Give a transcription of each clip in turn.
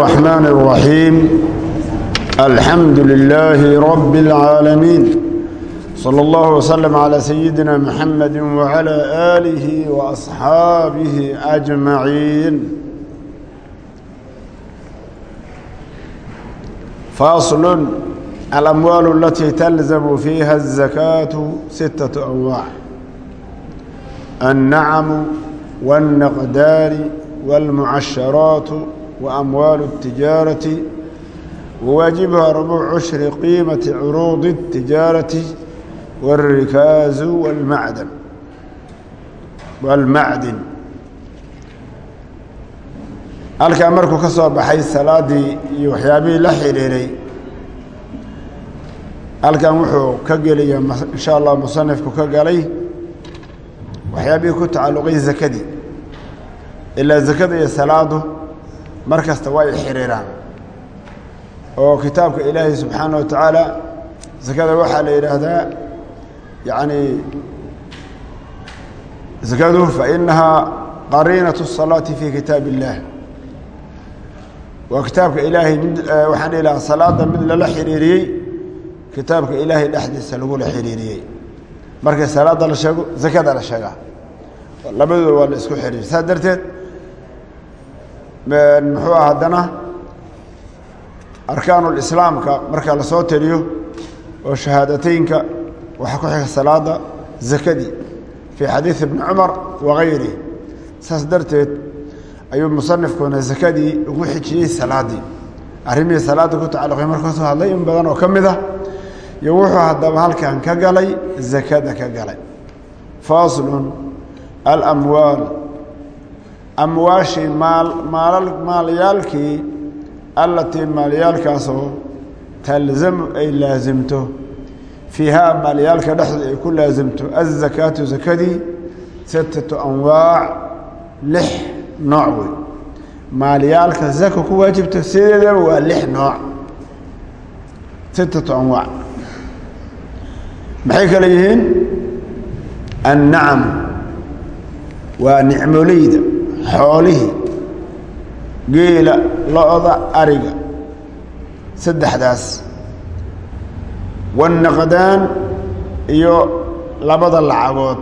الرحمن الرحيم الحمد لله رب العالمين صلى الله وسلم على سيدنا محمد وعلى آله وأصحابه أجمعين فاصل الأموال التي تلزم فيها الزكاة ستة أنواع النعم والنقدار والمعشرات وأموال التجارة وواجبها ربع عشر قيمة عروض التجارة والركاز والمعدن والمعدن halkaa markuu ka soo baxay salaadii iyo waxyaabihii la xidhiiray halkan wuxuu ka gelaya insha allah musanifku ka galay waxyaabihii ku tacalluqay zakadii ilaa zakada iyo salaadu mar kasta waa ay xiriiraan oo kitaabka ilaahay subxaana wa tacaala zakada waxaa la yidhaahdaa yani zakadu fainahaa qariinaة الصalaaةi fi kitaab الlah waa kitaabka ilaahay mid waxaan dhihi lahaa salaada mid lala xiriiriyey kitaabka ilaahay dhexdiisa lagula xiriiriyey markay salaada la sheego zakada la sheegaa labadooda waa la isku xiriir saas darteed muxuu ah haddana? Arkaanulislaamka marka la soo teliyo oo shahaadateynka waxaa ku xiga salaada zakadii fii xadiidi ibni cumar wagayrih saas darteed ayuu musanifkuna zakadii ugu xijiyey salaadii. Arrimihii salaada ku tacalluqay marka soo hadlay in badan oo ka mid ah iyo wuxuu haddaba halkan ka galay zakada ka galay. Faslun amwaashii maal maal maalyaalkii allatii maalyaalkaasoo talzamu ay laasimto fiihaa maalyaalka dhexdooda ay ku laasimto azakaatu zakadii sittatu anwaac lix nooc wey. Maalyaalka ku waajibto sideedaba waa lix nooc. Sittatu anwaac. Maxay kale yihiin? Annacam. Waa nicmoleyda xoolihii geela lo-da ariga saddexdaas wannaqdaan iyo labada lacagood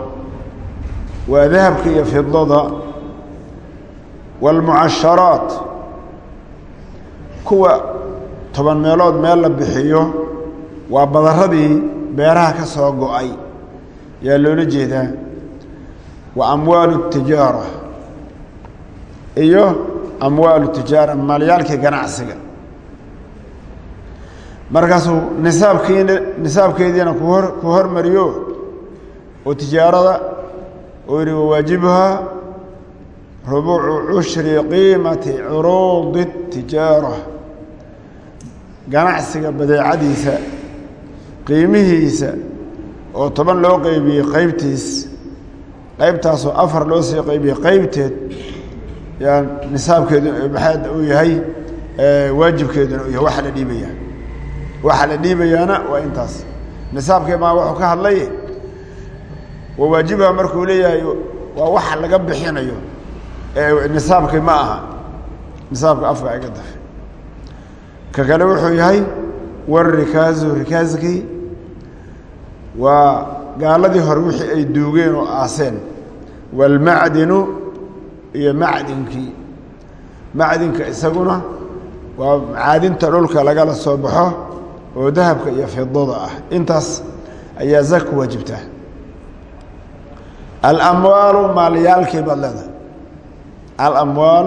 waa dahabka iyo fidada waalmucasharaat kuwa toban meelood meel la bixiyo waa badaradii beeraha ka soo go'ay. Yaa loola jeedaa wa amwaalu tijaara iyo amwaalu tijaara maalyaalkii ganacsiga. Markaasuu nisaabkiina nisaabkeediina kuhor ku hormariyo oo tijaarada uu yihi wawaajibuhaa rubuucu cushri qiimati curuudi tijaara. Ganacsiga badeecadiisa qiimihiisa oo toban loo qeybiyey qeybtiis qaybtaasoo afar loo sii qeybiyey qeybteed yaa nisaabkeedu maxaad uu yahay waajibkeeduna uu yahay. Waxa la dhiibaya waxa la dhiibayaana waa intaas. Nisaabkee maa wuxuu ka hadlay wawaajibaha markuu leeyahay waa waxa laga bixinayo. Nisaabkii ma aha. Nisaabka afka iga dafe ka kale wuxuu yahay warikaazu rikaaskii. Waa gaaladii hore wixii ay duugeen oo aaseen. Waalmacdinu iyo macdinkii. Macdinka isaguna waa macaadinta dhulka lagala soo baxo oo dahabka iyo fidada ah. Intaas ayaa zaka ku waajibtaa alamwaalu maalyaalkii baad leedahay alamwaal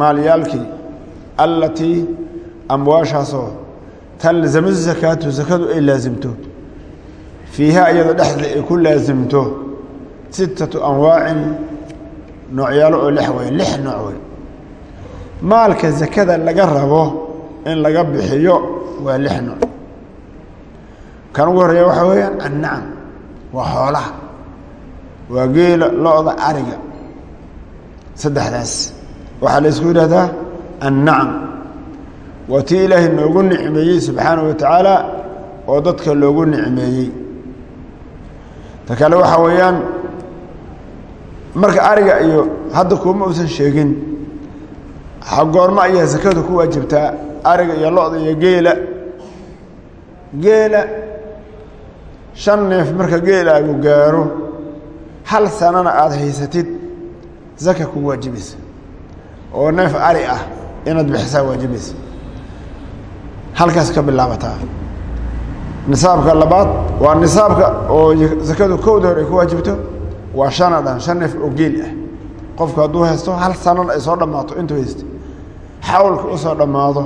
maalyaalkii allatii amwaashaasoo talzamu zakaatu zakadu ay laasimto fiiha iyadoo dhexda ay ku laasimto sittatu anwaacin noocyaalo oo lix wey lix nooc wey maalka zakada laga rabo in laga bixiyo waa lix nooc. Kan ugu horreeya waxaa weeyaan annacam waa xoolaha waa geela lo-da ariga. Saddexdaas waxaa la isku annacam. Waa tii ilaahay noogu nicmeeyey subxaanahu wa tacaala oo dadka loogu nicmeeyey. Ta kale waxaa weeyaan marka ariga iyo hadda kuma uusan sheegin. Goormo ayaa sakadu ku waajibtaa ariga iyo lo-da iyo geela. Geela shan neef marka geelaagu gaaro hal sanana aada haysatid zaka ku waajibaysa oo neef ari ah inaad bixisaa waajibaysa halkaas ka bilaabataa nisaabka labaad waa nisaabka oo sakadu kowda hor ay ku waajibto waa shana dhan shan neef oo geel ah. Qofku hadduu haysto hal sanana ay soo dhammaato intuu haysta xawlka u soo dhammaado.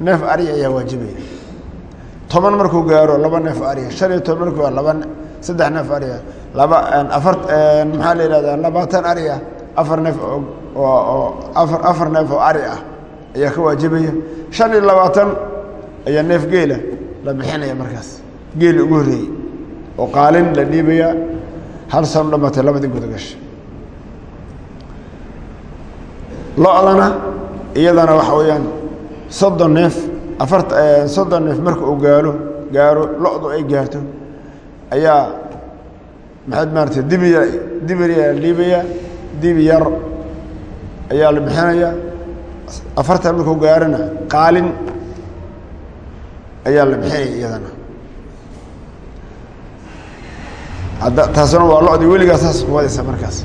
Neef ari ayaa waajibaya. Toban markuu gaaro laba neef ariya shan iyo toban markuu laba saddex neef ariya laba afar maxaa la yihahdaa labaatan ari ah. Afar neef oo afar afar neef oo ari ah ayaa ka waajibaya. Shan iyo labaatan ayaa neef geela la bixinaya markaas. Geeli ugu horreeyey oo qaalin la dhiibaya hal sano dhamatay labadii gudagasha lo-dana iyadana waxa weeyaan soddon neef afarta soddon neef marka uu gaalo gaaro lo-du ay gaarto ayaa maxaad maarata dibiya dibiriyaa la dhiibaya dibi yar ayaa la bixinaya. Afartan markuu gaarona qaalin ayaa la bixinaya iyadana hadda taasuna waa lo-dii weligaa saas markaas.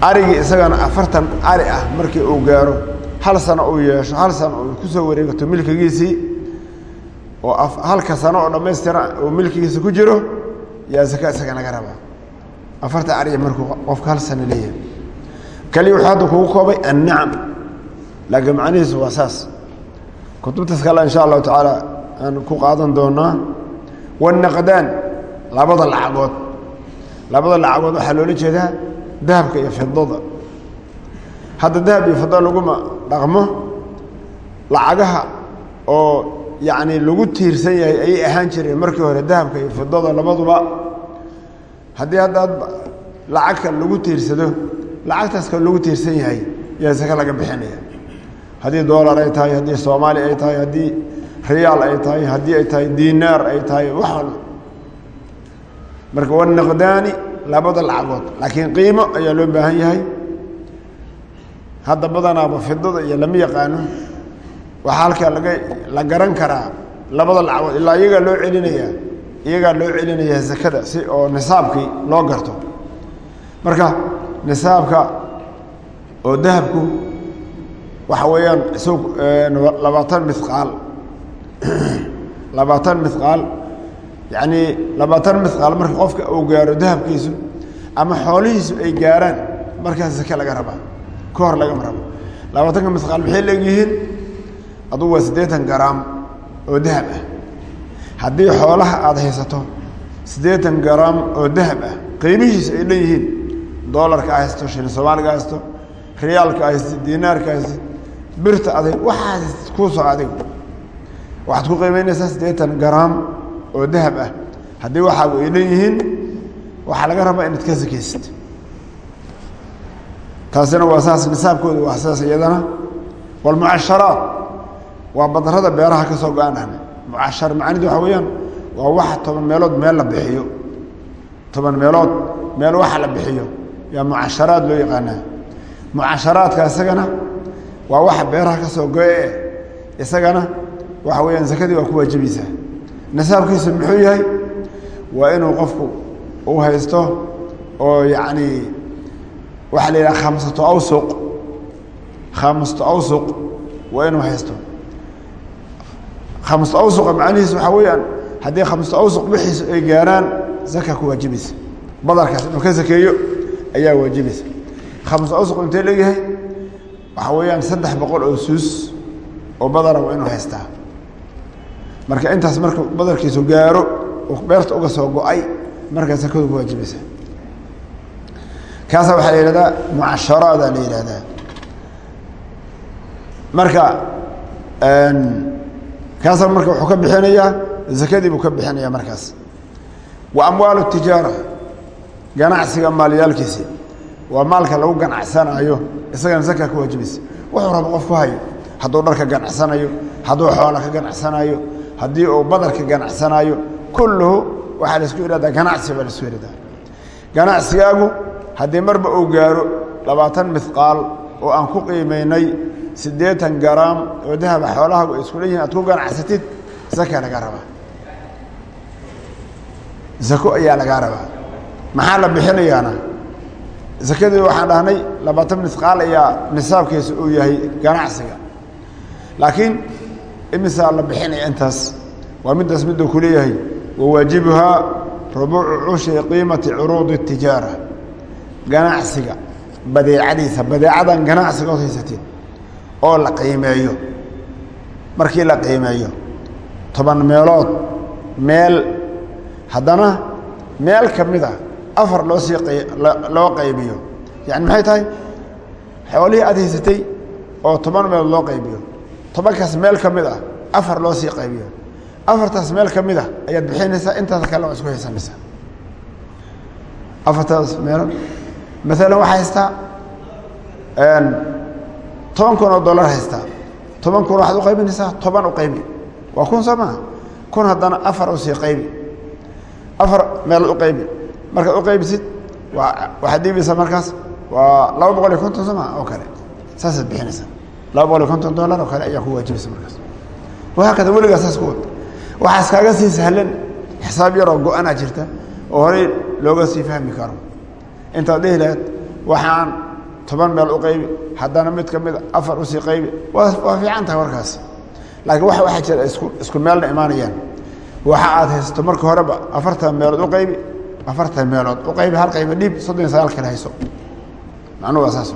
Arigii isagana afartan ari ah markii uu gaaro hal sano uu yeesho hal sano uu ku soo wareegato milkigiisii oo halka sano oo dhammaystira uu milkigiisa ku jiro yaa zaka isaga naga rabaa. Afartan markuu qofka hal sano leeyahay. Kaliya wuxuu hadda kugu koobay annacam laakiin macnihiisu waa saas. Kutubtaas kale insha allahu tacaala aan ku qaadan doonaa. Wanaqdaan labada lacagood. Labada lacagood waxaa loola jeedaa dahabka iyo fidada hadda dahab iyo fida laguma dhaqmo lacagaha oo yacni lagu tiirsan yahay ayay ahaan jireen markii hore dahabka iyo fidada labaduba. Haddii haddaad lacagka lagu tiirsado lacagtaas ka lagu tiirsan yahay yaa saka laga bixinaya. Haddii dollar ay tahay haddii soomaali ay tahay haddii riyaal ay tahay haddii ay tahay dinaar ay tahay wax marka wanaqdaani labada lacagood laakiin qiimo ayaa loo baahan yahay. Hadda badanaaba fidada iyo lama yaqaano. Waxaa halkaa laga la garan karaa labada lacagood ilaa iyagaa loo celinayaa iyagaa loo celinayaa zakada si oo nisaabkii loo garto. Marka nisaabka oo dahabku waxa weeyaan isag labaatan mithqaal labaatan mithqaal yacnii labaatan mithqaal marka qofka uu gaaro dahabkiisu ama xoolihiisu ay gaaraan markaas sake laga rabaa ka hor lagama rabo labaatanka mithqaal maxay leegyihiin adugu waa siddeetan garaam oo dahab ah. Haddii xoolaha aada haysato siddeetan garaam oo dahab ah qiimihiisu ay leeyihiin doolarka haysto shilin soomaaliga haysto riyaalka haysto dinaarka haysto birta adig waxaas kuu soo adig waxaad ku qiimeynaysaa siddeetan garaam oo dahab ah. Haddii waxaagu ay leeyihiin waxaa laga rabaa inaad ka sakaysid taasina waa saas nisaabkooda waa saas iyadana. Walmucasharaat waa badarada beeraha ka soo go'aan ahna mucashar macanidu waxa weeyaan waa waxa toban meelood meel la bixiyo. Toban meelood meel waxa la bixiyo. Yaa mucasharaad loo yaqaanaa. Mucasharaadka isagana waa waxa beeraha ka soo go-e isagana waxa weeyaan sakadii waa ku waajibaysaa nisaabkiisu muxuu yahay waa inuu qofku uu haysto oo yacni waxaa la yidhaha khamsato awsuq khamsato awsuq waa inuu haysto. Khamsato awsuqa macnihiis waxaa weeyaan haddii khamsato awsuq wixiisu ay gaaraan zaka ku waajibaysa badarkaas inuu ka sakeeyo ayaa waajibaysa khamsato awsuq intee leeyahay? Waxaa weeyaan saddex boqol oo suus oo badara waa inuu haystaa marka intaas marka badarkiisu gaaro beerta uga soo go'ay markaa sakadu ku waajibaysa kaasa waxaa la yihahdaa mucasharaada la yihahdaa marka kaasa marka wuxuu ka bixinayaa zakadii buu ka bixinayaa markaas. Wa amwaalu tijaara ganacsiga maalyaalkiisi waa maalka lagu ganacsanaayo isagana zaka ku waajibaysa wuxuu raba qof ku hayo hadduu dharka ganacsanayo hadduu xoola ka ganacsanayo haddii uu badarka ganacsanaayo kulluhu waxaa la isku ihahdaa ganacsi baa la isku ihahdaa ganacsigaagu haddii marba uu gaaro labaatan mithqaal oo aan ku qiimaynay siddeetan garaam oo dahaba xoolahagu ay isku dhan yihiin aad ku ganacsatid zaka lagaa rabaa. Zako ayaa lagaa rabaa. Maxaa la bixinayaana? Zakadii waxaan dhahnay labaatan misqaal ayaa nisaabkiisa uu yahay ganacsiga. Laakiin imisaa la bixinaya intaas. Waa middaas miduu ku leeyahay. Wawaajibuhaa rubuucu cushri qiimati curuudi tijaara. Ganacsiga badeecadiisa badeecadan ganacsiga ood haysateen oo la qiimeeyo. Markii la qiimeeyo toban meelood meel haddana meel ka mid a afar loo sii loo qaybiyo. Yani maxay tahay? Xoolihii aad haysatay oo toban meelood loo qaybiyo tobankaas meel ka mid ah afar loo sii qaybiyo. Afartaas meel ka mid a ayaad bixinaysaa intaas kale waa isku haysanaysaa. Afartaas meelood maalan waxaa haystaa toban kun oo dollar haystaa toban kun waxaad u qaybinaysaa toban u qaybi. Waa kun soo maa kun haddana afar u sii qaybi. Afar meelood u qaybi. Markaad u qaybisid waa waxaad dhiibaysaa markaas waa laba boqol iyo konton soo maa oo kale saasaad bixinaysaa laba boqol iyo konton dollar oo kale ayaa ku waajibaysa markaas. Wahaakada weligaa saas ku wad. Waxaas kaaga sii sahlan xisaab yaroo go-anaa jirta oo horey looga sii fahmi karo. Intaad dhihi lahayd waxaan toban meel u qaybi haddana mid ka mida afar u sii qaybi. Waa waa fiican tahay warkaas laakiin wa waxaa jira isku meelna imaanayaan. Waxa aad haysato marka horeba afartan meelood u qaybi afartan meelood u qaybi hal qayba dhiib soddon iyo sagaal kale hayso. Macnuhu waa saas.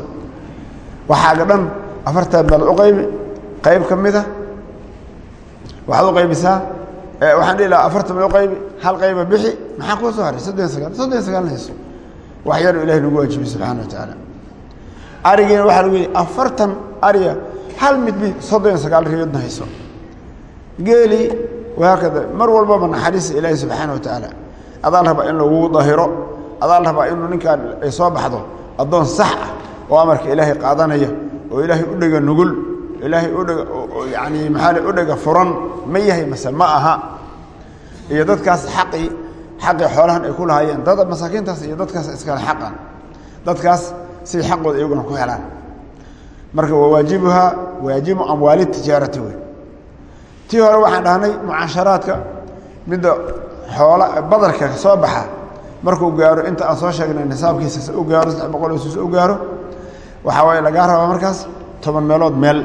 Waxaaga dhan afartan meelood u qaybi qayb ka mida waxaad u qaybisaa? Waxaan dhihi lahaa afartan meel u qaybi hal qayba bixi? Maxaa kuu soo haray? Soddon sagaal soddon iyo sagaalna hayso. Wax yar ilahi nagu waajibay subxaana wa tacaala. Arigiina waxaa lagu yihi afartan ariga hal mid bi soddon sagaal riyoodna hayso. Geeli wahaakada mar walbaba naxariista ilaahi subxaana wa tacaala. Adaa la rabaa in lagu dahiro adaa la rabaa inuu ninkaan ay soo baxdo addoon sax ah oo amarka ilaahay qaadanaya oo ilaahay u dhega nugul ilaahay udhega yani maxaa u dhega furan ma yahay mase ma aha. Iyo dadkaas xaqii xaqii xoolahan ay ku lahaayeen dada masaakiintaas iyo dadkaas iskale xaqan. Dadkaas siday xaqooda iyaguna ku helaan. Marka waa waajibuhaa waajibu amwaali tijaarati wey. Tii hore waxaan dhahnay mucaasharaadka midda xoola badarka soo baxa markuu gaaro inta aan soo sheegnay nisaabkiisa u gaaro saddex boqol isuus u gaaro waxaa waaye lagaa rabaa markaas toban meelood meel.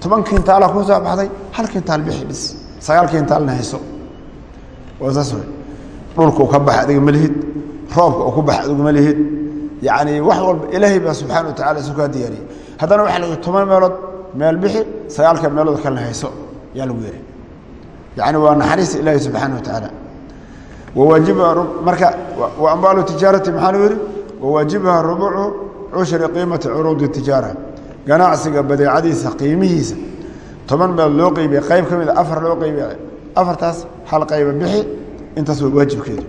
Toban kintaala kuu soo baxday hal kintaal bixi bis. Sagaal kintaalna hayso. Waa saas wey dhulka u ka baxa adiga ma lihid roobka uu ku baxa adigu ma lihid. Yacni wax walba ilaahay baa subxana wa tacala isu kaa diyaariyey. Haddana waxaa lagu toban meelood meel bixi sagaalka meelood kalena hayso. Yaa lagu yidhi yacni waa naxariista ilaahi subxaana wa tacaala wawaajibuha marka wa ambaalu tijaarati maxaa lagu yidhi? Wawaajibuha rubucu cushri qiimati curuudi tijaara. Ganacsiga badeecadiisa qiimihiisa toban meel loo qeybiya qayb ka mid a afar loo qeybiya afartaas hal qayba bixi intaas waa waajibkeedu.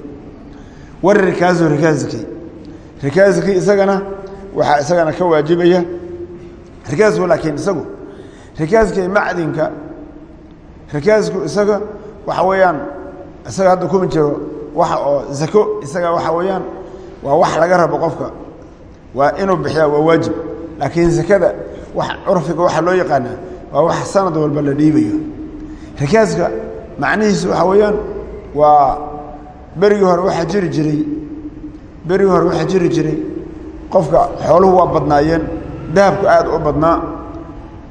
War rikaasu rikaaskii rikaaskii isagana waxaa isagana ka waajibaya. Rikaasku laakiin isagu rikaaskii macdinka rikaasku isaga waxa weeyaan isaga hadda kuma jiro waxa oo zako isaga waxa weeyaan waa wax laga rabo qofka waa inuu bixiyaa waa waajib. Laakiin zakada wax curfiga waxaa loo yaqaanaa waa wax sanad walba la dhiibayo. Rikaaska macnihiisu waxaa weeyaan waa berigii hore waxaa jiri jiray berigii hore waxaa jiri jiray qofka xooluhu waa badnaayeen dahabku aad u badnaa.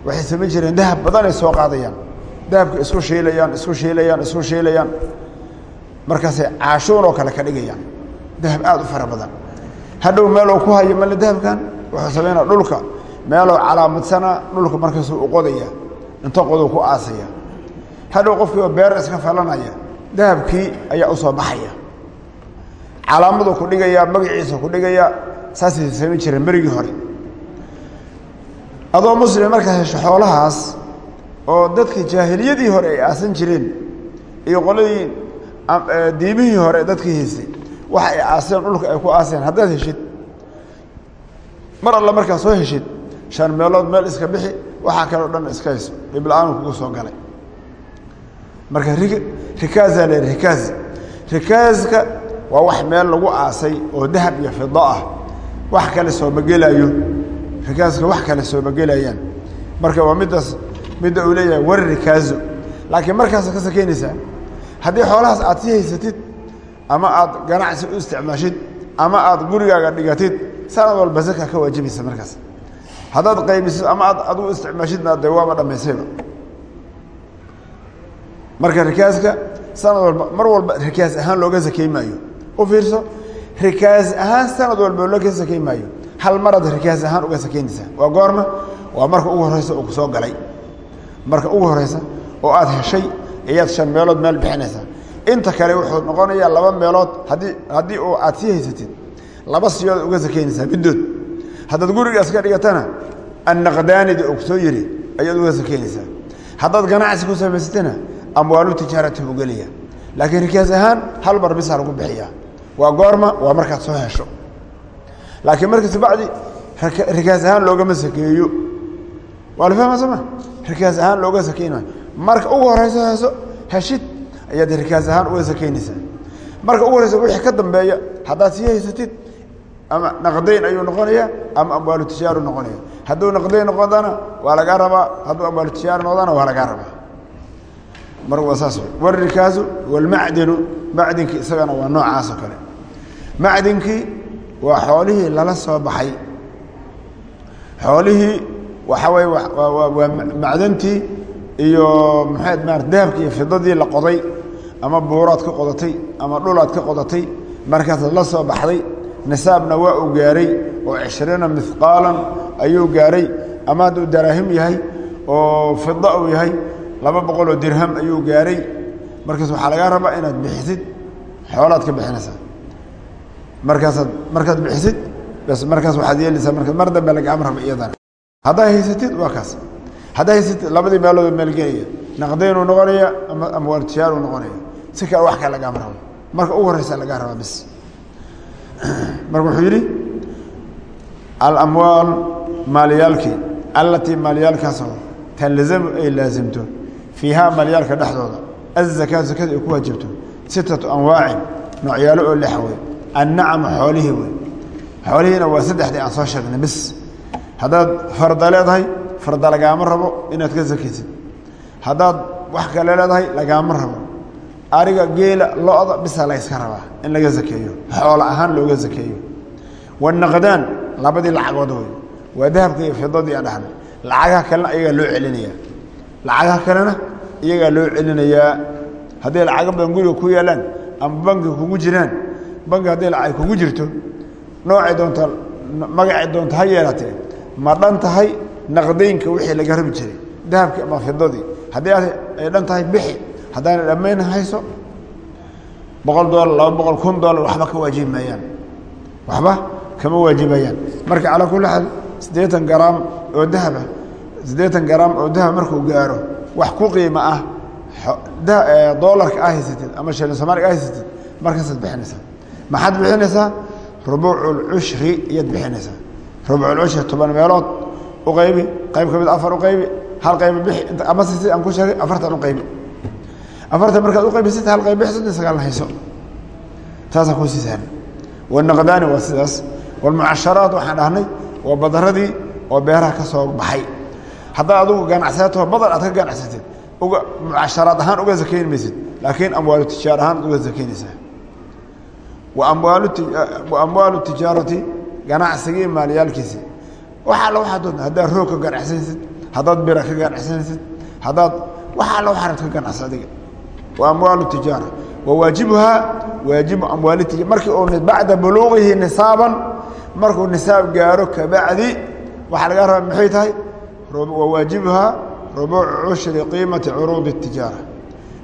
Waxay samayn jireen dahab badan ay soo qaadayaan dahabka isku shiilayaan isku shiilayaan isku shiilayaan. Markaasay caashuun oo kale ka dhigayaan dahab aad u fara badan hadhow meeluu ku hayo male dahabkan wuxuu samaynaa dhulka. Meeluu calaamadsanaa dhulka markaasuu u qodaya. Inta qoduu ku aasaya. Hadhow qofkiioo beer iska falanaya dahabkii ayaa u baxaya. Calaamaduu ku dhigayaa magaciisa ku dhigayaa saasay samayn jireen berigii hore. Adoo muslima markaad hesho xoolahaas oo dadka jaahiliyadii hore ay aasan jireen iyo qoladii diimihii hore dadkii haystay waxa ay aaseen dhulka ay ku aaseen haddaad heshid mar alle markaad soo heshid shan meelood meel iska bixi waxaa kaleo dhan iska hayso dhibla-aanu kugu soo galay. Marka rikaasaa le rikaas rikaaska waa wax meel lagu aasay oo dahab iyo fido ah. Wax kale sooma gelaayo. Rikaaska wax kale soomagelayaan marka waa middaas midda uu leeyahay war rikaazo. Laakiin markaasa ka sakeynaysaa haddii xoolahaas aad sii haysatid ama aad ganacsi u isticmaashid ama aad gurigaaga dhigatid sanad walba zaka ka waajibaysa markaas. Haddaad qaybisid ama aad adugu isticmaashidna dee waaba dhammaysayba. Marka rikaaska sanad walba mar walba rikaas ahaan looga sakey maayo. U fiirso rikaas ahaan sanad walba looga sakey maayo. Hal maraad rikaas ahaan uga sakeynaysaa waa goorma waa marka ugu horeysa uu ku soo galay. Marka ugu horeysa oo aad heshay ayaad shan meelood meel bixinaysaa inta kale wuxuu noqonayaa laba meelood haddii haddii uu aad sii haysatid laba siyood uga sakeynaysaa middood haddaad gurigaas ka dhigatana annaqdaanidi uu ku soo yiri ayaad uga sakeynaysaa haddaad ganacsi ku samaysatana amwaalu tijaarati buu gelaya laakiin rikaas ahaan hal mar bisaa lagu bixiyaa. Waa goorma waa markaad soo hesho. Laakiin markas bacdi rikaas ahaan loogama sakeeyo waa la fahma sooma rikaas ahaan looga sakeynayo marka ugu horeyso heeso heshid ayaad rikaas ahaan uga sakeynaysaa marka ugu horeysa wixii ka dambeeya haddaad sii haysatid ama naqdayn ayuu noqonayaa ama amwaalu tijaaru noqonaya hadduu naqdayn noqodana waa lagaa rabaa hadduu amwaalu tijaar noqdana waa lagaa rabaa. Mar waa saas warikaasu walmacdinu macdinkii isagana waa noocaas oo kale. Macdinkii waa xoolihii lala soo baxay. Xoolihii waxaa weye waa macdantii iyo maxayd ma dahabkii iyo fidadii la qoday ama buuraad ka qodatay ama dhulaad ka qodatay markaasaad la soo baxday nisaabna waa uu gaaray oo cishriina mihqaalan ayuu gaaray ama hadduu daraahim yahay oo fida uu yahay laba boqol oo dirham ayuu gaaray. Markaas waxaa lagaa rabaa inaad bixisid xoolaad ka bixinaysaa markaasaad markaad bixisid bas markaas waxaad yeelaysaa marka mar dambe lagama raba iyadana. Haddaa haysatid waa kaas haddaa haysatid labadii meelood meelgelaya naqdaynuu noqonaya ama amwaal tijaaruu noqonaya si kale wax kale lagama rabo marka ugu horeysa lagaa rabaa bis marka wuxuu yidhi alamwaal maalyaalkii allatii maalyaalkaasoo talzamu ay laasimto fiihaa maalyaalka dhexdooda azakaa zakada ay ku waajibto sittatu anwaacin noocyaalo oo lex wey annacama xoolihii wey xoolihiina waa saddexdii aan soo sheegnay bis haddaad farda leedahay farda lagaama rabo inaad ka sakaysid haddaad wax kale leedahay lagaama rabo. Ariga geela lo-da bisa layska rabaa in laga sakeeyo. Xoolo ahaan looga sakeeyo. Wanaqdaan labadii lacagood wey waa dahabka iyo fidadii aan lacagaha kalena iyagaa loo celinaya lacagaha kalena iyagaa loo celinayaa. Hadday lacago badan guriga ku yaalaan ama bankiga kugu jiraan banki hadday lacag kugu jirto noocay doonta magacay doonta ha yeelatee ma dhan tahay naqdaynka wixii laga rabi jiray dahabkii ama fidadii haddii ay dhan tahay bixi haddaana dhammayn hayso boqol doollar laba boqol kun dollar waxba ka waajibi maayaan waxba kama waajibayaan marka calaa kulli xaal siddeetan garaam oo dahaba siddeetan garaam oo dahab markuu gaaro wax ku qiimo ah doolarka a haysatid ama shilin soomaaliga a haysatid markaasaad bixinaysaa. Maxaad bixinaysaa? Rubuuculcushri iyaad bixinaysaa. Rubuuculcushri toban meelood u qaybi qayb ka mid afar u qaybi hal qaybi bixi ama si aan ku sheegay afartan u qaybi afartan markaad u qaybisid hal qayb bixi soddon sagaal hayso. Taasaa kuusii sahlan wanaqdaani waa sidaas. Walmucasharaat waxaan dhahnay waa badaradii oo beeraha ka soo baxay. Haddaa adugu ganacsato badan aad ka ganacsatid uga mucasharaad ahaan uga sakayn maysid laakiin amwaalu tijaar ahaan ad uga sakaynaysaa wa amwaalu tijaarati ganacsigii maalyaalkiisi waxaa doonta haddaad roog ka ganacsanaysid haddaad bira ka ganacsanaysid haddaad waxaa la waxaad ka ganacsa adiga. Wa amwaalu tijaara wa waajibuhaa waajibu amwaali tijaara. Markii uu bacda buluuqihi nisaaban markuu nisaab gaaro kabacdi waxaa laga rabaa maxay tahay? Wa waajibuhaa rubuucu cushri qiimati curuudi الtijaara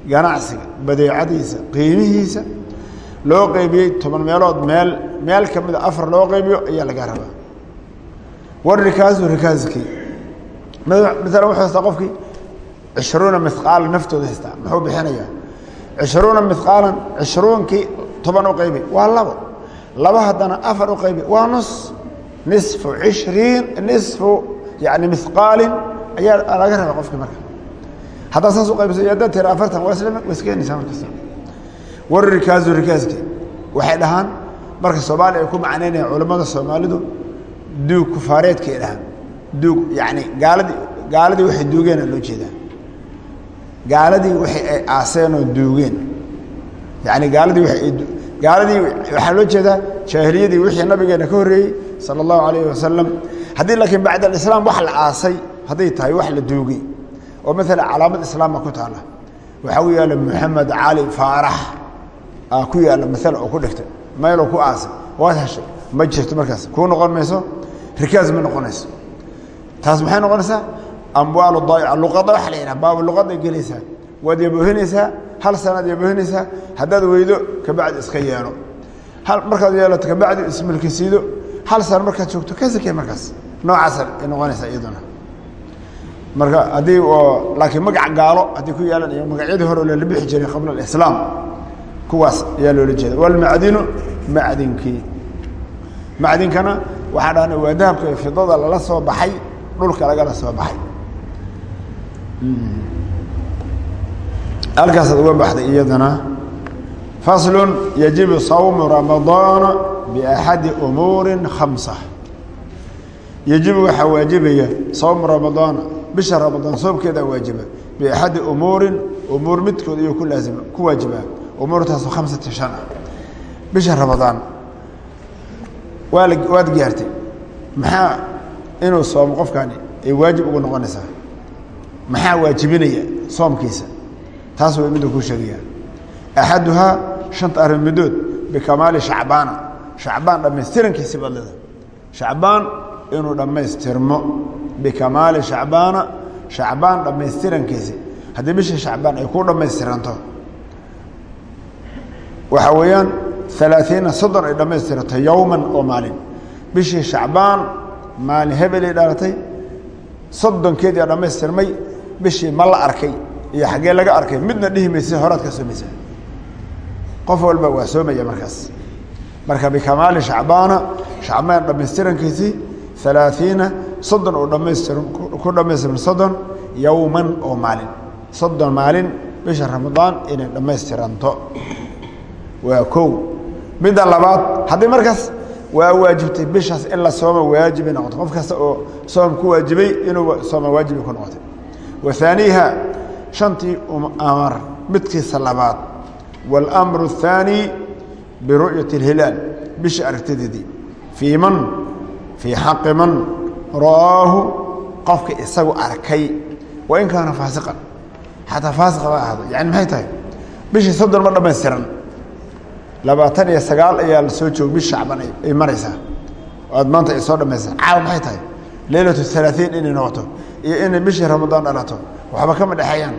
ganacsiga badeecadiisa qiimihiisa loo qeybiyey toban meelood meel meel ka mida afar loo qeybiyo ayaa laga rabaa warikaasu rikaaskii maala wuxuu haystaa qofkii cishruuna mihqaala naftooda haystaa. Muxuu bixinayaa? Cishruuna mihqaalan cishruunkii toban u qaybi. Waa labo. Laba haddana afar u qaybi. Waa nus. Nisfu cishriin nisfu yani mihqaalin ayaa laga raba qofkii marka. Haddaad saas u qaybiso iyo haddaad tira afartan waa isla waa iskeenaysaa markasta war rikaasu rikaaski waxay dhahaan marka soomaaliya ay ku macnaynayaan culammada soomaalidu duug kufaareedkay dhahaan. Duug yani gaaladii gaaladii waxay duugeena loo jeedaa. Gaaladii waxay ay aaseenoo duugeen. Yani gaaladii gaaladii waxaa loo jeedaa jaahiliyadii wixii nabigeena ka horreeyey sala allahu alayh wasalam haddii laakiin bacd alislaam wax la aasay hadday tahay wax la duugay. Oo maala calaamad islaama ku taala. Waxaa u yaalla moxamed cali faarax. Aa ku yaalla maala oo ku dhigtay meeloo ku aasay. Waad heshay. Ma jirto markaas. Kuu noqon mayso rikaas ma noqonayso. Taas maxay noqonaysaa? Amwaalu daa'ica luqada waxa la yidhaha baaba luqaday gelaysaa. Waad yaboohinaysaa hal sanaad yaboohinaysaa haddaad weydo kabacdi iska yeelo. Markaad yeelato kabacdi ismilkisiido hal sana markaad joogto ka sakee markaas? Noocaas ay noqonaysaa iyaduna. Marka haddii oo laakiin magac gaalo haddii ku yaalan iyo magacyadii hore oo lala bixi jiray qabla alislaam kuwaas ayaa loola jeeda walmacdinu macdinkii. Macdinkana waxaa dhahan waa dahabka iyo fidada lala soo baxay dhulka lagala soo baxay. Halkaasaad uga baxday iyadana faslun yajibu sawmu ramadaana biaxadi umuuri khamsa. Yajibu waxaa waajibaya sawmu ramadaana bisha ramadaan soomkeedaa waajiba. Biaxadi umuurin umuur midkood iyo ku laazima ku waajibaa. Umuurtaasoo khamsata shan. Bisha ramadaan waad gaartay maxaa inuu soomo qofkani ay waajib ugu noqonaysaa? Maxaa waajibinaya soomkiisa? Taas way midda kuu sheegaya. Axaduhaa shanta arrin middood bikamaali shacbaana. Shacbaan dhammaystirankiisi baad leedahay. Shacbaan inuu dhammaystirmo bikamaali shacbaana. Shacbaan dhammaystirankiisi haddii bishii shacbaan ay ku dhammaystiranto waxaa weeyaan alaaiina soddon ay dhammaystiranto yowman oo maalin. Bishii shacbaan maalin hebelay dhalatay soddonkeedii dhammaystirmay bishii ma la arkay iyo xaggee laga arkay midna dhihi maysa horaad ka soomaysa qof walba waa soomaya markaas. Marka bikamaali shacbaana shacbaan dhammaystirankiisii alaaiina soddon oo dhamaystir ku dhammaystiran soddon yowman oo maalin. Soddon maalin bisha ramadaan inay dhammaystiranto. Waa kow midda labaad haddii markaas waa waajibtay bishaas in la sooma waajibay noqoto qof kasta oo soom ku waajibay inuu sooma waajibay ku noqotay wa haaniiha shantii amar midkiisa labaad waاlamru الthaani biru'yati اlhilaal bisha aragtideedii fii man fii xaqi man ra'aahu qofka isagu arkay wa in kaana faasiqan xataa faasiqa ba ahdo yani maxay tahay bishii soddon ma dhammaystiran labaatan iyo sagaal ayaa la soo jooga shacban ay maraysaa. Aad maanta ay soo dhammaystiran caawa maxay tahay? Leylatu halaaثiin inay noqoto iyo inay bishii ramadaan dhalato. Waxba kama dhexeeyaan.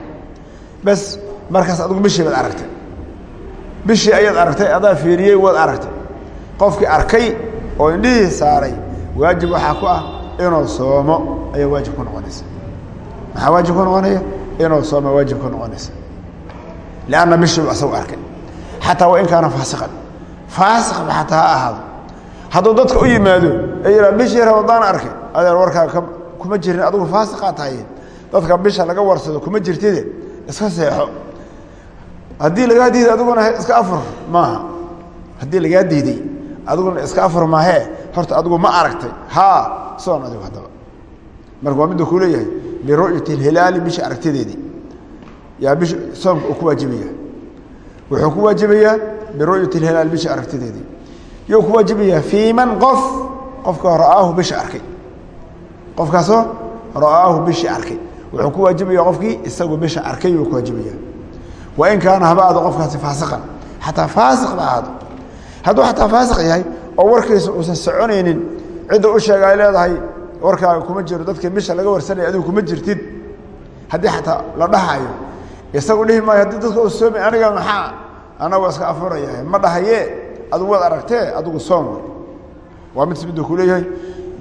Bes markaas adigu bishii baad aragtay. Bishii ayaad aragtay adaa fiiriyey waad aragtay. Qofkii arkay oo indhihii saaray waajib waxaa ku ah inuu soomo ayaa waajib ku noqonaysa maxaa waajib ku noqonaya? Inuu soomo waajib ku noqonaysa lanna bishii asagu arkay xataa wa in kaana faasiqan. Faasiqba xataa ha ahaado? Hadduu dadka u yimaado ee yihaa bishii ramadaan arkay adeer warkaa kuma jirin adigu faasiqaa tahay dadka bisha laga warsado kuma jirtide iska seexo. Haddii lagaa diiday adiguna iska afur maaha. Haddii lagaa diiday adiguna iska afur maahee horta adigu ma aragtay. Haa soon adigu haddaba marka waa midda kuu leeyahay biru'yati اlhilaali bisha aragtideedii yaa bisha soomka uu ku waajibaya wuxuu ku waajibayaa biru'yati اlhilaal bisha aragtideedii yuu ku waajibayaa fii man qof qofka ra'aahu bisha arkay. Qofkaasoo ra'aahu bishii arkay. Wuxuu ku waajibaya qofkii isagu bisha arkay yuu ku waajibaya. Wa in kaana haba aado qofkaasi faasiqan. Xataa faasiq ba ahaado hadduu xataa faasiq yahay oo warkiisa uusan soconaynin cidda u sheega ay leedahay warkaaga kuma jiro dadka bisha laga warsanaya adigu kuma jirtid. Haddii xataa la dhahayo isagu dhihi maayo haddii dadka u soomi aniga maxaa anagoo iska afuraya ma dhahaye adigu waad aragtee? Adigu soom waa mid miduu ku leeyahay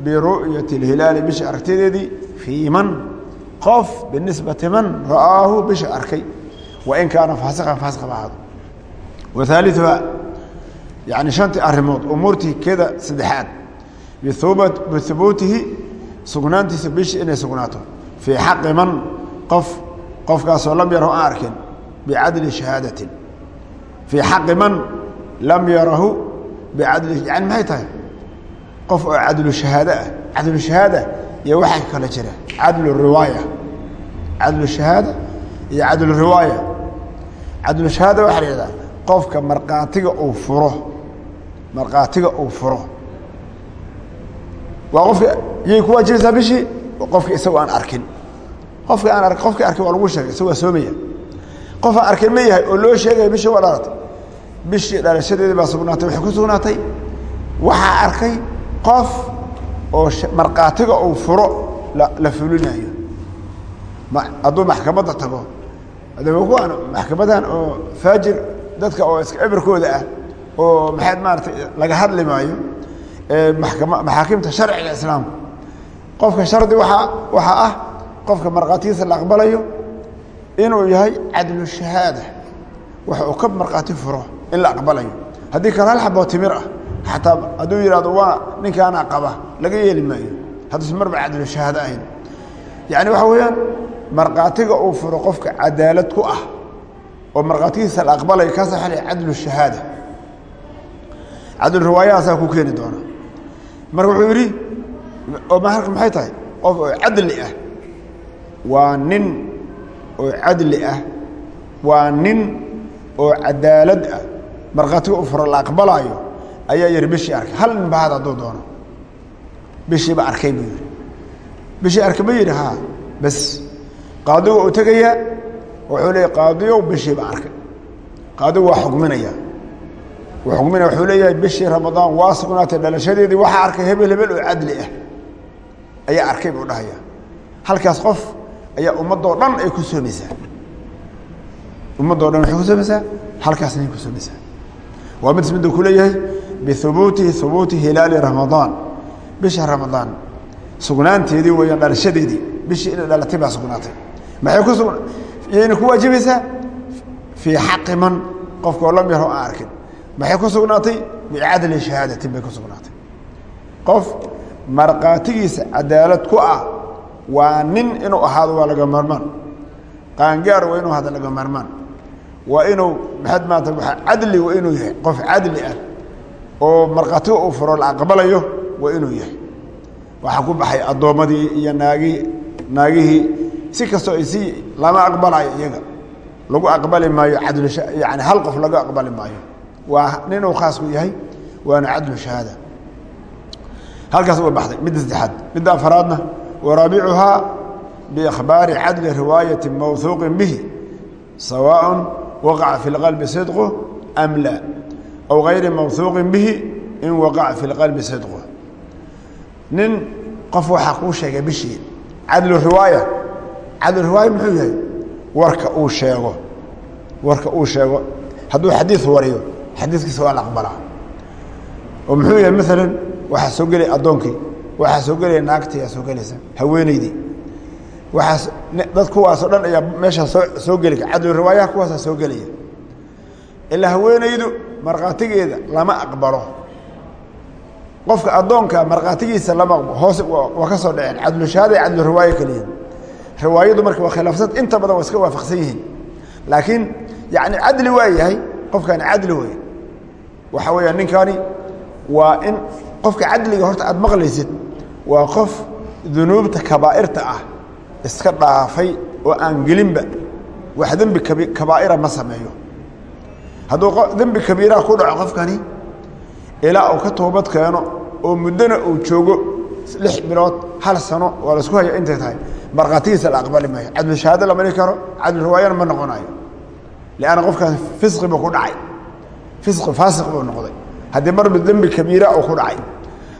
biru'yati اlhilaali bisha aragtideedii fii man qof binisbati man ra'aahu bisha arkay wain kaana faasiqan faasiq ba ahaado. Wa haaliثuha yani shantii arrimood umuurtii keeda saddexaad bihubuutihi sugnaantiisa bishi inay sugnaato. Fii xaqi man qof qofkaasoo lam yarahu aan arkin bicadli shahaadatin fii xaqi man lam yarahu bicadli yani maxay tahay qof oo cadlu shahaado ah cadlu shahaada iyo waxaa kala jira cadlu riwaaya cadlu shahaada iyo cadlu riwaaya cadlu shahaada waxaa la yihahdaa qofka markhaatiga uu furo markhaatiga uu furo waa qofka yay ku waajibaysaa bishii qofka isagoo aan arkin qofka aan qofkii arkin waa lagu sheegay isagoo waa soomaya qof aan arkin ma yahay oo loo sheegaya bishii waa dhalatay bishii dhalashadeedii baa sugnaatay waxay ku sugnaatay waxaa arkay qof oo markhaatiga uu furo la fulinayo. Hadduu maxkamadda tago kuwaan maxkamadan oo faajir dadka oo iska eberkooda ah oo maxaad maaratay laga hadli maayo makama maxaakimta sharciga islaamka qofka shardi waaa waxaa ah qofka markhaatigiisa la aqbalayo inuu yahay cadlu shahaada waxa uu ka markhaati furo in la aqbalayo. Haddii kale hal xaboo timir ah xataa hadduu yihahdo waa ninkaana qaba laga yeeli maayo. Hadduusan marba cadlu shahaado ahayn. Yani waxa weeyaan markhaatiga uu furo qofka cadaalad ku ah oo markhaatigiisa la aqbalayo kaasa la cadlu shahaada. Cadlu riwaayahaasaa ku keeni doona. Marka wuxuu yidhi maxay tahay? Qof oo cadli ah waa nin oo cadli ah waa nin oo cadaalad ah markhaatiga u furo la aqbalaayo ayaa yihi bishii arkay. Hal nin bahad hadduu doono. Bishiiba arkay buu yidhi. Bishii arkay ma yidhi haa bas qaadigu uu tegayaa. Wuxuu leeya qaadiyow bishiiba arkay. Qaadigu waa xukminaya wuu xukminaya wuxuu leeyahay bishii ramadaan waa sugnaatay dhalashadeedii waxaa arkay hebel hebel oo cadli ah. Ayaa arkay buu dhahaya halkaas qof ayaa ummadoo dhan ay ku soomaysaa. Ummaddoo dhan waxay ku soomaysaa halkaasnay ku soomaysaa waa mid miduu ku leeyahay bihubuuti hubuuti hilaali ramadaan. Bisha ramadaan. Sugnaanteedii weeyaan dhalashadeedii bishii inay dhalatay baa sugnaatay. Maxay ku sugna yayna ku waajibaysaa? Fii xaqi man qofka oo lam yaro aan arkin. Maxay ku sugnaatay? Bicadli shahaadatin bay ku sugnaatay. Qof markhaatigiisa cadaalad ku ah waa nin inuu ahaado waa laga maarmaan qaangaar waa inuu ahado laga maarmaan waa inuu maxaad maanta waa cadli waa inuu yahay qof cadli ah oo markhaatiga uu furo la aqbalayo waa inuu ku baxay addoommadii iyo naagii naagihii si kastoo si lama aqbalayo iyaga. Lagu aqbali maayo cadlu yani hal qof laga aqbali maayo. Waa ninuu khaasku yahay waana cadlu shahaada. Halkaas uga baxday midda saddexaad midda afaraadna waraabicuhaa biikhbaari cadli riwaayati mawhuuqin bihi sawaaء waqaca fi اlqalbi sidqu am laa aw gayri mawhuuqin bihi in waqaca fi اlqalbi sidqu nin qof waxaa kuu sheegay bishii cadlu riwaaya cadlu riwaaya muxuu yahay warka uu sheego warka uu sheego hadduu xadiid wariyo xadiidkiisa waa la aqbalaa oo muxuu yahay maalan waxaa soo gelaya addoonkii waxaa soo gelaya naagtii aa soo gelaysa haweeneydii waaas dad kuwaasoo dhan ayaa meeshaa soo soo geli cadlu riwaayaha kuwaasaa soo gelaya. Ilaa haweeneydu markhaatigeeda lama aqbalo. Qofka addoonka markhaatigiisa lama hoos waa ka soo dhaceen cadlu shahaada iyo cadlu riwaaya keliya. Riwaayadu marka waa khilaafsan inta badan waa iska waafaqsan yihiin. Laakiin yani cadli waa yahay qofkani cadli wey waxa weeya ninkani waa in qofka cadliga horta aad maqlaysid waa qof dunuubta kabaa'irta ah iska dhaafay oo aan gelinba wax dembi kabaa'ira ma sameeyo. Hadduu dembi kabiiraha ku dhaco qofkani ilaa uu ka toobad keeno oo muddona uu joogo lix bilood hal sano waa la isku haya intay tahay. Markhaatigiisa la aqbali maayo. Cadlu shahaado lama dhihi karo cadlu riwaayana ma noqonayo lianna qofkaas fisqi buu ku dhacay. Fisqi faasiq buu noqday. Haddii marba dembi kabiira uu ku dhacay.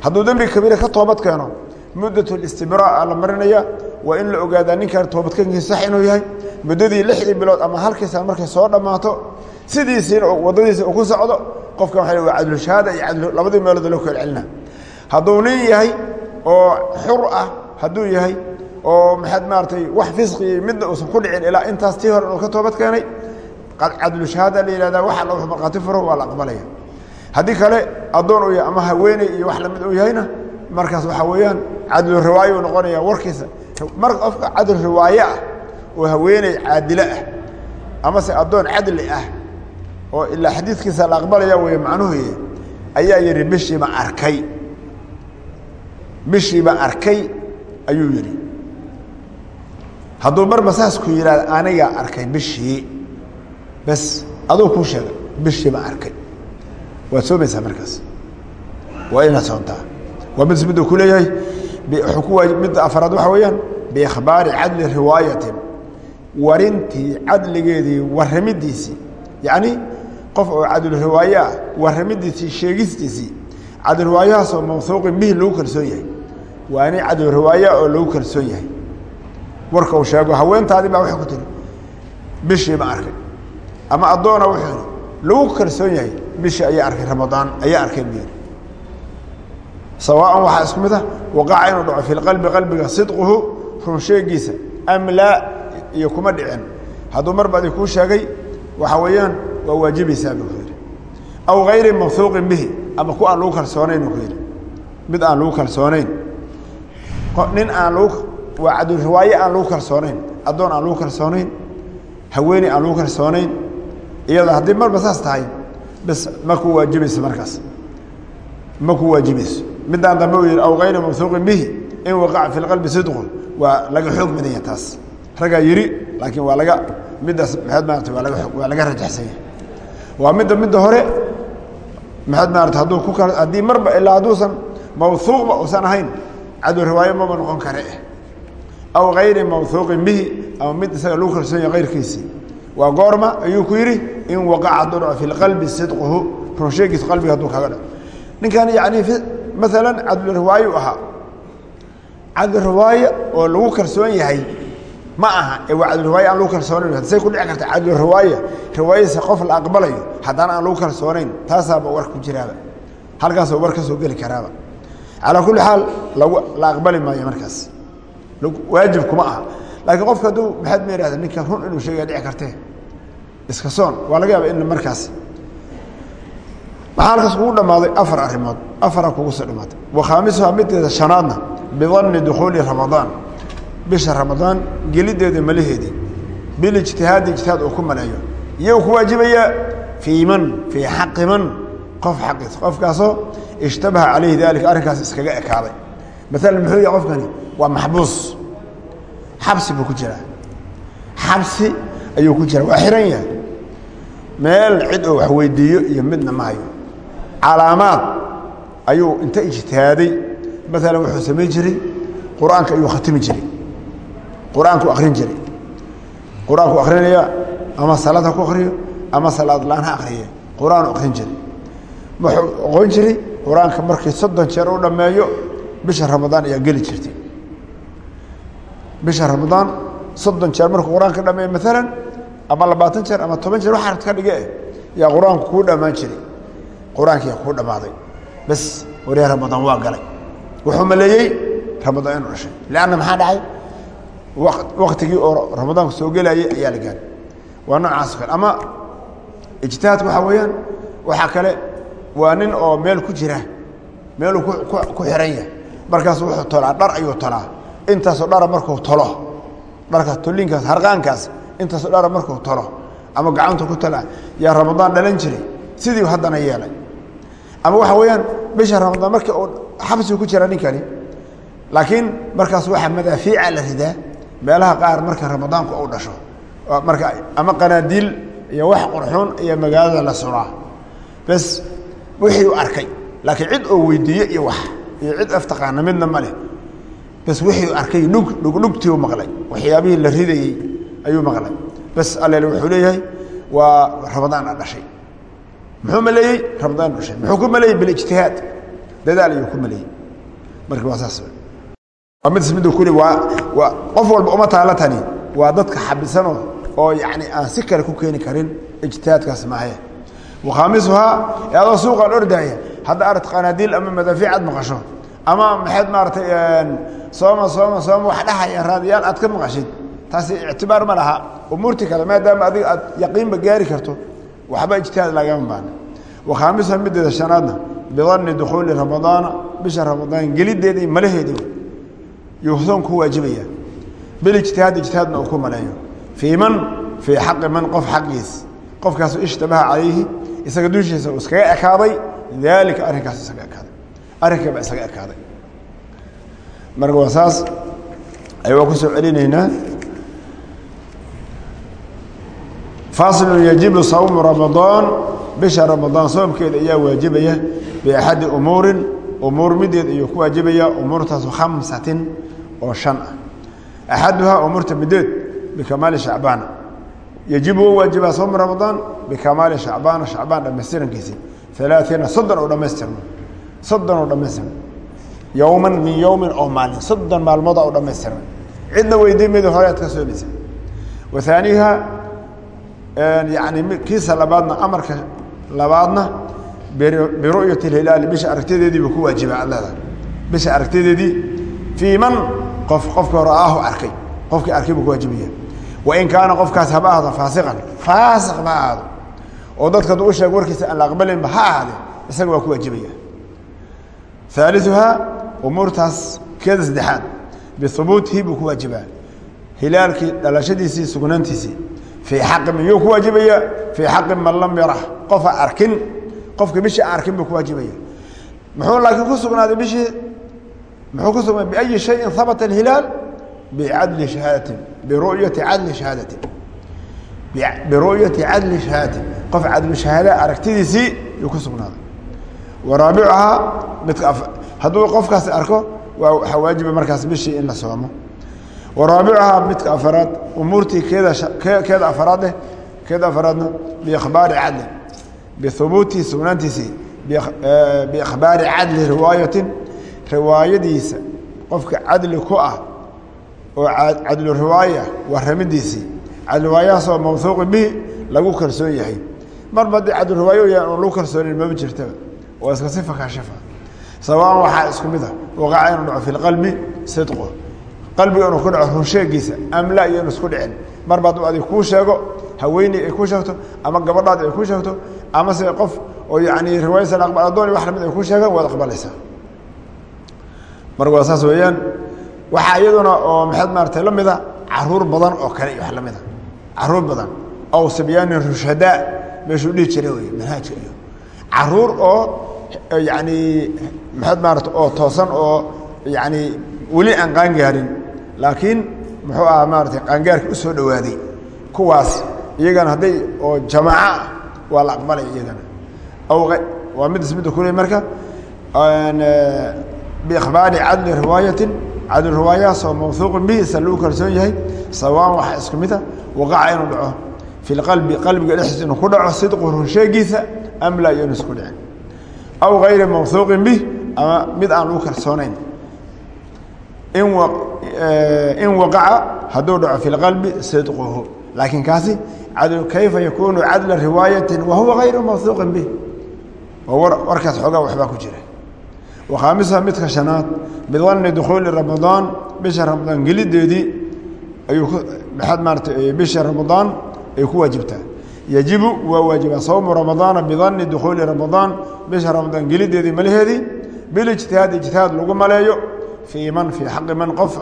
Hadduu dembi kabiira ka toobad keeno muddatlistimraa la marinaya waa in la ogaadaa ninkan toobadkeenkiisa sax inuu yahay muddadii lixdii bilood ama halkii sana markay soo dhammaato sidiisiina waddadiisa uu ku socdo qofkan waa waa cadlushahaada iyo adlu labadii meelood loo kala celina hadduu nin yahay oo xur ah hadduu yahay oo maxaad maaratay wax fisqi midna uusan ku dhicin ilaa intaas tii hore uu ka toobad keenay cadlushahaada la yihahdaa waxa la markhaati furo waa la aqbalaya. Haddii kale addoon uu yahay ama haweeney iyo wax la mid uu yahayna markaas waxaa weeyaan cadlu riwaayo noqonaya warkiisa. Mar qofka cadlu riwaaye ah oo haweeney caadilo ah amase addoon cadli ah oo ilaa xadiidkiisa la aqbalaya wey macnuhuy ayaa yihi bishiiba arkay. Bishiiba arkay ayuu yidhi. Hadduu marba saas ku yidhahda anigaa arkay bishii. Bes aduu kuu sheegay bishii baan arkay. Waad soomaysaa markaas. Waa inaad soontaa waa mid miduu ku leeyahay midda afaraad waxa weeyaan biikhbaari cadli riwaayatin warintii cadligeedii warramidiisii yacni qof oo cadlu riwaaye ah warramidiisii sheegistiisii cadlu riwaayahaas oo mawhuuqin bihi lagu kalsoon yahay. Waa nin cadlu riwaaya oo lagu kalsoon yahay. Warka uu sheego haweentaadii baa waxay ku tiri bishii ma arkay ama addoona wuxuu yihi lagu kalsoon yahay bishii ayaa arkay ramadaan ayaa arkay buu yihi sawaaءan waxaa isku mid ah waqaca inuu dhaco fi qalbi qalbiga sidquhu run sheegiisa am laa iyo kuma dhicin. Hadduu mar badi kuu sheegay waxa weeyaan waa waajibaysaa buu ku yidhi. Aw gayri mawhuuqin bihi ama ku aan lagu kalsoonayn ku yidhi. Mid aan lagu kalsoonayn. Nin aan lagu waa cadul riwaaye aan lagu kalsoonayn addoon aan lagu kalsoonayn haweeney aan lagu kalsoonayn iyada haddii marba saas tahay bes ma ku waajibayso markaas. Ma ku waajibayso midaan dambe uu yidhi aw gayri mawhuuqin bihi. In waqaca fi lqalbi sidqun waa laga xoog badanya taas. Raggaa yidhi laakiin waa laga middaas maxaad maarata waa laga waa laga rajaxsan yahay. Waa midda midda hore maxaad maarata hadduu ku kal haddii marba ilaa hadduusan mawhuuqba uusan ahayn cadul riwaayo maba noqon kare. Aw gayri mawhuuqin bihi ama mid isaga lagu kalsoon yahay kayrkiisii waa goorma ayuu ku yidhi in waqaca hadduu dhaco fi lqalbi sidquhu run sheegiisu qalbiga hadduu kaga dhaco ninkan yani maalan cadlu riwaayo ahaa cadlu riwaaye oo lagu kalsoon yahay ma aha ee waa cadlu riwaaye aan lagu kalsoonayn say ku dhici karta cadlu riwaaya riwaayadiisa qof la aqbalayo haddana aan lagu kalsoonayn taasaaba war ku jiraaba halkaasoo war ka soo geli karaaba calaa kulli xaal la aqbali maayo markaas waajib kuma aha laakiin qofka hadduu maxaad ma ihahda ninkan run inuu sheegaya dhici kartee iska soon waa laga yaaba in markaas maxaa halkaas kugu dhammaaday afar arrimood afara kugu soo dhamaatay. Wa khaamisuhaa mideeda shanaadna bidanni dukhuuli ramadaan bisha ramadaan gelideeda malaheedii bilijtihaadi ijtihaad uu ku maleeyo. Iyo ku waajibayaa fii man fii xaqi man. Qof xaqiisa qofkaasoo ishtabaha calayhi daalika arrinkaas iskaga ekaaday. Maalan muxuu yahay qofkani? Waa maxbuus. Xabsi buu ku jiraa. Xabsi ayuu ku jiraa. Waa xiran yahay. Meel cid oo wax weydiiyo iyo midna ma hayo calaamaad ayuu inta ijtihaaday. Maalan wuxuu samayn jiray qur'aanka ayuu khatimi jiray qur'aanku akrin jiray. Qur'aanku akrinaya ama salaad ha ku akriyo ama salaad la'aan ha akriye qur'aanu akrin jiray. Wuxuu oqon jiray qur'aanka markii soddon jeer u dhammeeyo bisha ramadaan ayaa geli jirtay. Bisha ramadaan soddon jeer markuu qur'aanka dhameeyo maalan ama labaatan jeer ama toban jeer waxaad ka dhige yaa qur'aanku kuu dhammaan jiray qur'aankiyaa kuu dhammaaday. Bas waryaa ramadaan waa galay. Wuxuu maleeyey ramadaan inuu dhashay leanna maxaa dhacay? Waktigii oo ramadaanku soo gelayay ayaa la gaaray waa noocaas kale. Ama ijtihaadka waxaa weeyaan waxaa kale waa nin oo meel ku jira meeluu ku xiran yahay. Markaas wuxuu tolaa dhar ayuu tolaa. Intaasoo dhara markuu tolo dharkaas tollinkaas harqaankaas intaasoo dhara markuu tolo ama gacanta ku tolaa yaa ramadaan dhalan jiray sidii haddana yeelay ama waxa weeyaan bisha ramadaan markii uu xabsigu ku jira ninkani laakiin markaas waxaa madaafiica la ridaa meelaha qaar marka ramadaanku uu dhasho marka ama qanaadiil iyo wax qurxuun iyo magaalada la suraa. Bes wixii u arkay laakiin cid oo weydiiye iyo wax iyo cid aftaqaana midna ma leh. Bes wixii u arkay dhug dhugdhugtii u maqlay waxyaabihii la ridayey ayuu maqlay. Bes allele wuxuu leeyahay waa ramadaan a dhashay muxuu maleeyey? Ramadaan dhashay muxuu ku maleeyey? Bilijtihaad. Dadaal ayuu ku maleeyey. Marka waa saas. Waa mid mid kuli waa waa qof walba uma taala tani. Waa dadka xabisanoo oo yani aan si kale ku keeni karin ijtihaadkaas maahe wakhaamisuhaa ee adoo suuqaan ordaaya. Hadda arad qanaadiil ama madaafiic aad maqasho ama maxayd maaratay sooma sooma sooma wax dhahaya raadiyaal aad ka maqashid taasi ictibaar ma laha. Umuurtii kale maadaama adiga aad yaqiinba gaari karto waxba ijtihaad lagama baana wakhaamisuha mideeda shanaadna bidanni dukhuuli ramadaana bisha ramadaan gelideedii malaheedii yuusoon ku waajibaya bilijtihaad ijtihaadna uu ku maleeyo fii man fii xaqi man qof xaqiis qofkaasu ishtabaha calayhi isaga dushiisa uu iskaga ekaaday daalika arrinkaas isaga ekaaday arrinkiiba isaga ekaaday marka waa saas ayagoo ku soo celinaynaa faslun yajibu sawmu ramadaan bisha ramadaan soomkeeda ayaa waajibaya biaxadi umuurin. Umuur mideed ayuu ku waajibaya umuurtaasu khamsatin oo shan ah. Axaduhaa umuurta mideed bikamaali shacbaana yajibu u waajibaa sawmu ramadaan bikamaali shacbaana shacbaan dhamaystirankiisii. Alaaiina soddon oo dhamaystirno soddon oo dhamaystirno yowman min yowmin oo maalin. Soddon maalmooda oo dhamaystirna cidna weydiin mid hore aad ka soonaysa wa haaniha yani kiisa labaadna amarka labaadna biru'yati اhilaali bisha aragtideediibu ku waajiba ad leedahay bisha aragtideedii fii man qof qofka hore aahu arkay qofkii arkay buu ku waajibaya wain kaana qofkaas haba ahdo faasiqan faasiq ma ahaado oo dadka aduu u sheeg warkiisa aan la aqbalinba ha ahaade isaga waa ku waajibaya haaliuhaa umuurtaas keeda saddexaad bihubuutihi buu ku waajibaa. Hilaalkii dhalashadiisii sugnaantiisii fii xaqi miyuu ku waajibaya fii xaqi man lam yarah. Qofa arkin qofka bishii aan arkin buu ku waajibaya muxuu laakiin ku sugnaaday bishii? Muxuu ku sugnaaday biayi shayin habata alhilaal bicadli shahaadatin biru'yati cadli shahaadatin biru'yati cadli shahaadatin qof cadlu shahaada aragtidiisii yuu ku sugnaaday. Wa raabicuhaa midka hadduu qofkaas arko waa waxaa waajiba markaas bishii in la soomo wa raabicuhaa midka afaraad umuurtii keeda afaraadeh keeda afaraadna biikhbaari cadlin bihubuutii sugnaantiisii biikhbaari cadli riwaayatin riwaayadiisa qofka cadli ku ah oo cadlu riwaaya warramidiisii cadlu riwaayahaasoo mawhuuqi bihi lagu kalsoon yahay. Marba haddii cadlu riwaayo yahan oon lagu kalsoonin mama jirtaba waa iska sifa kaashifa. Sawaan waxaa isku mid ah waqaca inuu dhaco fi lqalbi sidqu qalbiga inuu ku dhaco runsheegiisa amla iyo inu isku dhicin. Marba hadduu adig kuu sheego haweeney ay kuu sheegto ama gabadhaadi ay kuu sheegto ama se qof oo yani riwaayasa adoon wax la mid ay kuu sheegaan waad aqbalaysaa. Marka waa saas weeyaan waxaa iyaduna oo maxaad maaratay la mida carruur badan oo kale iyo wax lamida carruur badan. Ow sibyaanin rushadaa meeshuu dhihi jira wey manhaajka iyo. Caruur oo yani maxaad maarata oo toosan oo yani weli aan qaangaarin laakiin muxuu ahaa maaratay qaangaarka u soo dhowaaday kuwaas iyagana hadday oo jamaaco ah waa la aqbalaya iyagana. Waa mid ismidda kule marka biikhbaari cadli riwaayatin cadli riwaayahaas oo mawhuuqin bihi sa lagu kalsoon yahay sawaan waxaa isku mid a waqaca inuu dhaco. Fi lqalbi qalbiga dhexdiisa inuu ku dhaco sidqu runsheegiisa am laa iyo inu isku dhicin aw gayri mawhuuqin bih ama mid aan lagu kalsoonayn in in waqaca hadduu dhaco fi lqalbi sidquhu. Laakiin kaasi kayfa yakunu cadla riwaayati wahuwa gayru mawhuuqin bih warkaas xoogaa waxbaa ku jira. Wakhaamisuha midka shanaad bidanni dukhuuli ramadaan bisha ramadaan gelideedii maarata bisha ramadaan ay ku waajibtaa yajibu waa waajibaa sawmu ramadaana bidanni dukhuuli ramadaan bisha ramadaan gelideedii malaheedii bilijtihaad ijtihaad lagu maleeyo fii man fii xaqi man qof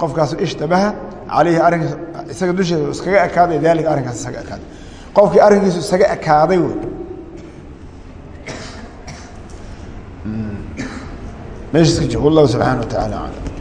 qofkaas ishtabaha calayhi arrinkaas isaga dusheeda iskaga ekaaday daalika arrinkaas isaga ekaaday. Qofkii arrinkiisu isaga ekaaday wey meesha iska joogo wallahu subxaana wa tacaala aclam